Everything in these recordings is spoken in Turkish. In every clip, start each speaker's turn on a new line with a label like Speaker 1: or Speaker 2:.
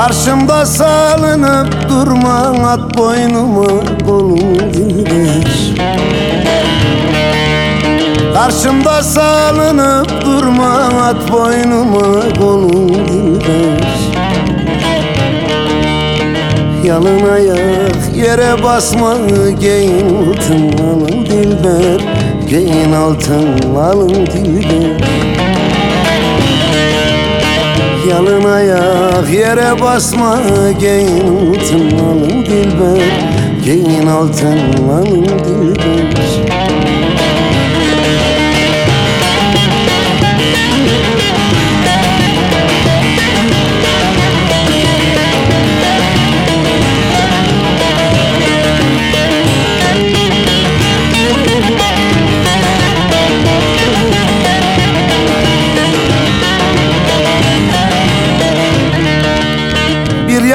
Speaker 1: Karşımda salınıp durma at boynuma kolum dilber Karşımda salınıp durma at boynuma kolum dilber Yalın ayak yere basma Giyin altın alın dilber. Giyin altın alın dilber. Yalın ayak yere basma Giyin altın alın dilber Giyin altın alın dilber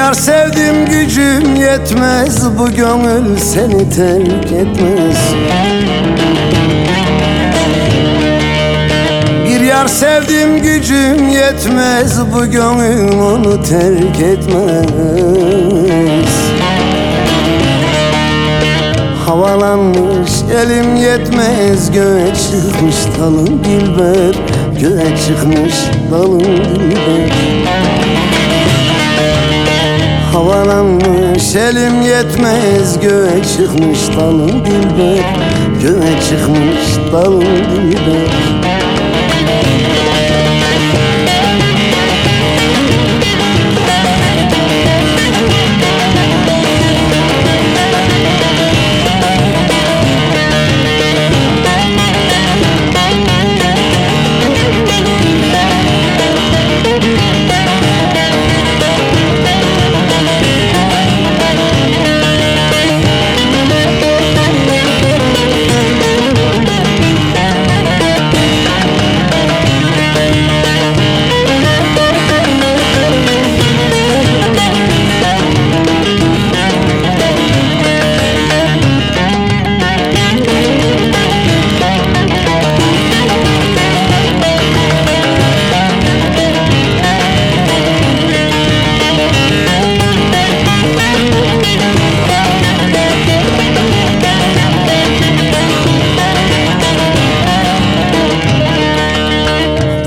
Speaker 1: yar sevdim gücüm yetmez Bu gönül seni terk etmez. Bir yar sevdim gücüm yetmez Bu gönül onu terk etmez. Havalanmış elim yetmez Göğe çıkmış dalın dilber Göğe çıkmış dalın dilber Havalanmış elim yetmez Göğe çıkmış dalın dilber Göğe çıkmış dalın dilber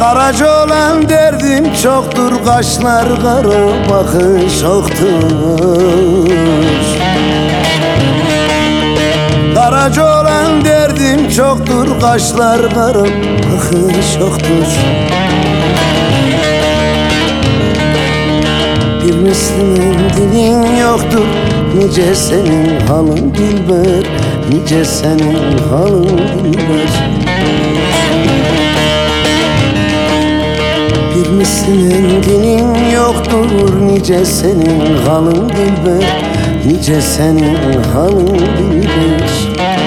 Speaker 1: Karaca olan derdim çoktur Kaşlar kara bakış oktur Karaca olan derdim çoktur Kaşlar kara bakış oktur Bir Müslüman dilin yoktur Nice senin halın dilber Nice senin halın dilber misin? Dinin yoktur Nice senin hanın dilber Nice senin hanın dilber